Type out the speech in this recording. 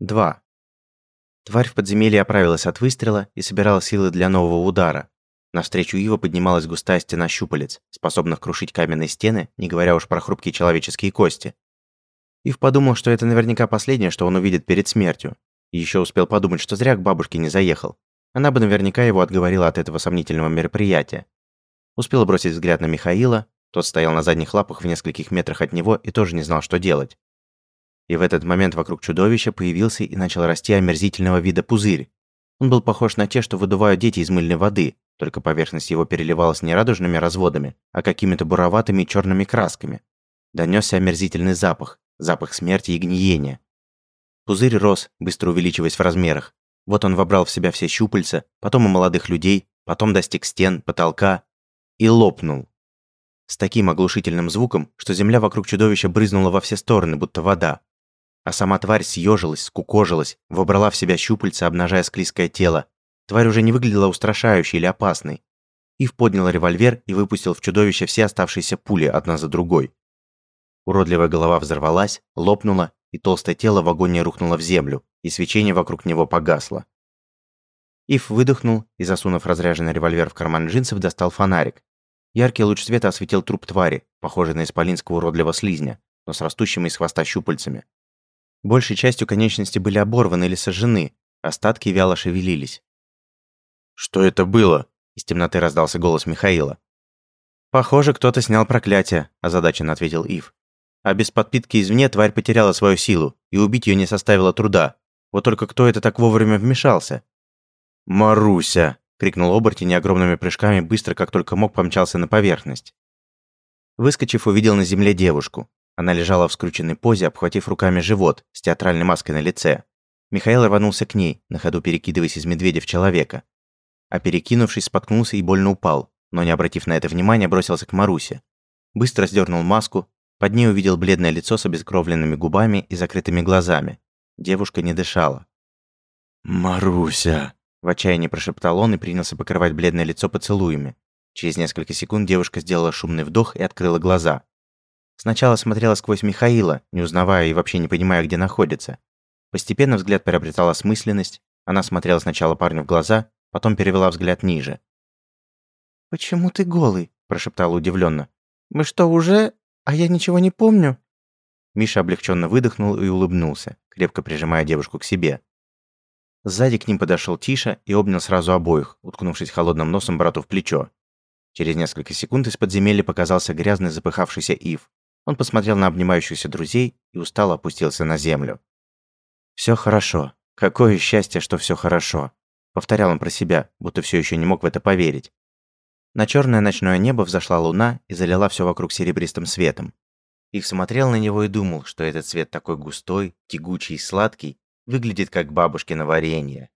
2. Тварь в подземелье оправилась от выстрела и собирала силы для нового удара. Навстречу Ива поднималась густая стена щупалец, способных крушить каменные стены, не говоря уж про хрупкие человеческие кости. Ив подумал, что это наверняка последнее, что он увидит перед смертью. И еще успел подумать, что зря к бабушке не заехал. Она бы наверняка его отговорила от этого сомнительного мероприятия. Успел бросить взгляд на Михаила, тот стоял на задних лапах в нескольких метрах от него и тоже не знал, что делать. И в этот момент вокруг чудовища появился и начал расти омерзительного вида пузырь. Он был похож на те, что выдувают дети из мыльной воды, только поверхность его переливалась не радужными разводами, а какими-то буроватыми черными красками. Донесся омерзительный запах, запах смерти и гниения. Пузырь рос, быстро увеличиваясь в размерах. Вот он вобрал в себя все щупальца, потом и молодых людей, потом достиг стен, потолка и лопнул. С таким оглушительным звуком, что земля вокруг чудовища брызнула во все стороны, будто вода. А сама тварь съежилась, скукожилась, вобрала в себя щупальца, обнажая склизкое тело. Тварь уже не выглядела устрашающей или опасной. Ив поднял револьвер и выпустил в чудовище все оставшиеся пули одна за другой. Уродливая голова взорвалась, лопнула, и толстое тело в агонии рухнуло в землю, и свечение вокруг него погасло. Ив выдохнул и, засунув разряженный револьвер в карман джинсов, достал фонарик. Яркий луч света осветил труп твари, похожий на исполинского уродливого слизня, но с растущими из хвоста щупальцами. Большей частью конечности были оборваны или сожжены, остатки вяло шевелились. «Что это было?» – из темноты раздался голос Михаила. «Похоже, кто-то снял проклятие», – озадаченно ответил Ив. «А без подпитки извне тварь потеряла свою силу, и убить ее не составило труда. Вот только кто это так вовремя вмешался?» «Маруся!» – крикнул оборотень и огромными прыжками быстро, как только мог, помчался на поверхность. Выскочив, увидел на земле девушку. Она лежала в скрученной позе, обхватив руками живот, с театральной маской на лице. Михаил рванулся к ней, на ходу перекидываясь из медведя в человека. А перекинувшись, споткнулся и больно упал, но не обратив на это внимания, бросился к Марусе. Быстро сдернул маску, под ней увидел бледное лицо с обескровленными губами и закрытыми глазами. Девушка не дышала. «Маруся!» – в отчаянии прошептал он и принялся покрывать бледное лицо поцелуями. Через несколько секунд девушка сделала шумный вдох и открыла глаза. Сначала смотрела сквозь Михаила, не узнавая и вообще не понимая, где находится. Постепенно взгляд приобретал осмысленность. Она смотрела сначала парню в глаза, потом перевела взгляд ниже. «Почему ты голый?» – прошептала удивленно. «Мы что, уже? А я ничего не помню?» Миша облегченно выдохнул и улыбнулся, крепко прижимая девушку к себе. Сзади к ним подошел Тиша и обнял сразу обоих, уткнувшись холодным носом брату в плечо. Через несколько секунд из подземелья показался грязный запыхавшийся Ив. Он посмотрел на обнимающихся друзей и устало опустился на землю. Все хорошо. Какое счастье, что все хорошо. Повторял он про себя, будто все еще не мог в это поверить. На черное ночное небо взошла луна и залила все вокруг серебристым светом. Их смотрел на него и думал, что этот цвет такой густой, тягучий и сладкий, выглядит как бабушкино варенье.